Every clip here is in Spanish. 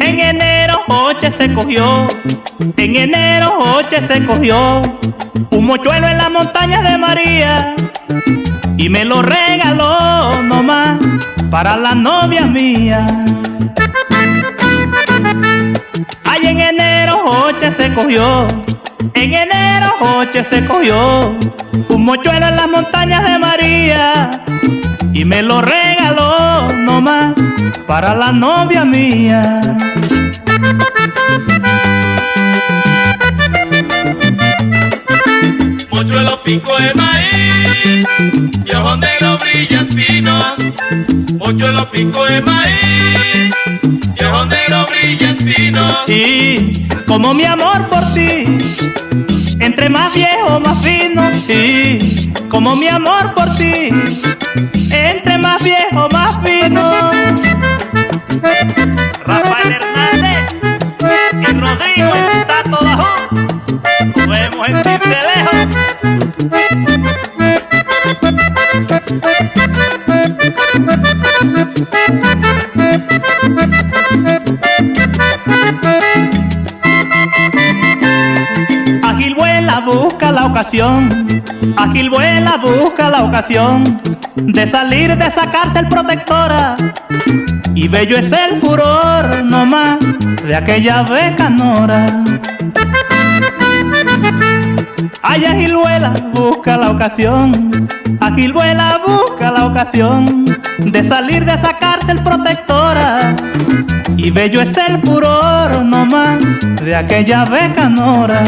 En enero 8 se cogió, en enero 8 se cogió un mochuelo en las montañas de María y me lo regaló nomás para la novia mía. Ay, en enero 8 se cogió, en enero 8 se cogió un mochuelo en las montañas de María y me lo regaló para la novia mía. Mochuelo pico de maíz y ojos negros brillantinos. Mochuelo pico de maíz y ojos negros brillantinos. Y como mi amor por ti, entre más viejo más fino. Y como mi amor por ti, Ágil vuela, busca la ocasión. Ágil vuela, busca la ocasión de salir de esa cárcel protectora. Y bello es el furor nomás de aquella becanora. Ay, ágil vuela, busca la ocasión. Ágil vuela, busca la ocasión de salir de esa cárcel protectora. Y bello es el furor nomás de aquella becanora.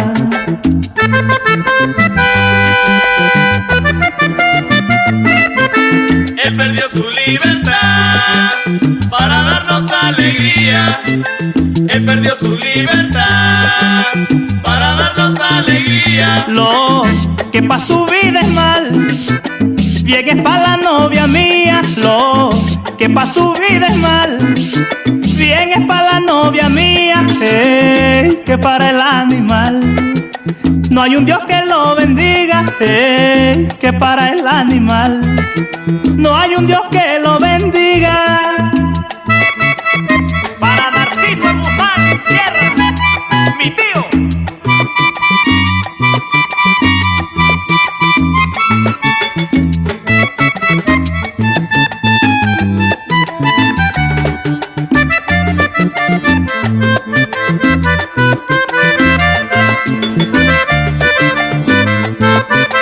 Él perdió su libertad para darnos alegría. Él perdió su libertad para darnos alegría. Lo que pa' su vida es mal, bien es pa' la novia mía. Lo que pa' su vida es mal, bien es pa' la novia mía. Ey, que para el animal. No hay un Dios que lo bendiga, ey, que para el animal. No hay un Dios que lo bendiga.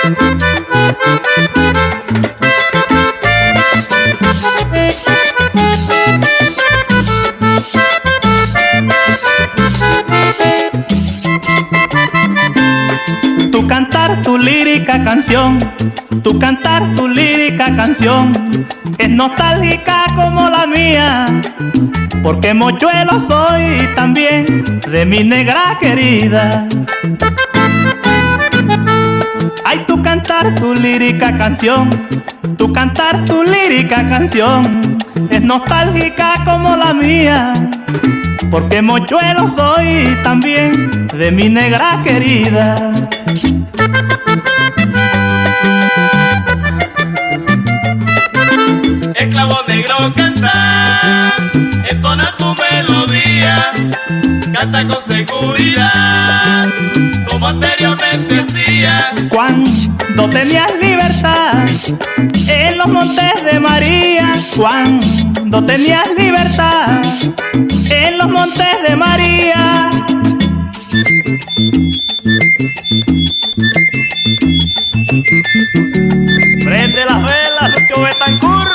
Tu cantar tu lírica canción, tu cantar tu lírica canción es nostálgica como la mía, porque mochuelo soy también de mi negra querida. Cantar tu lírica canción, tu cantar tu lírica canción es nostálgica como la mía, porque mochuelo soy también de mi negra querida. Esclavo negro canta, entona tu melodía, canta con seguridad, anteriormente decías. Cuando tenías libertad en los montes de María, cuando tenías libertad en los montes de María. Prende las velas, Betancourt.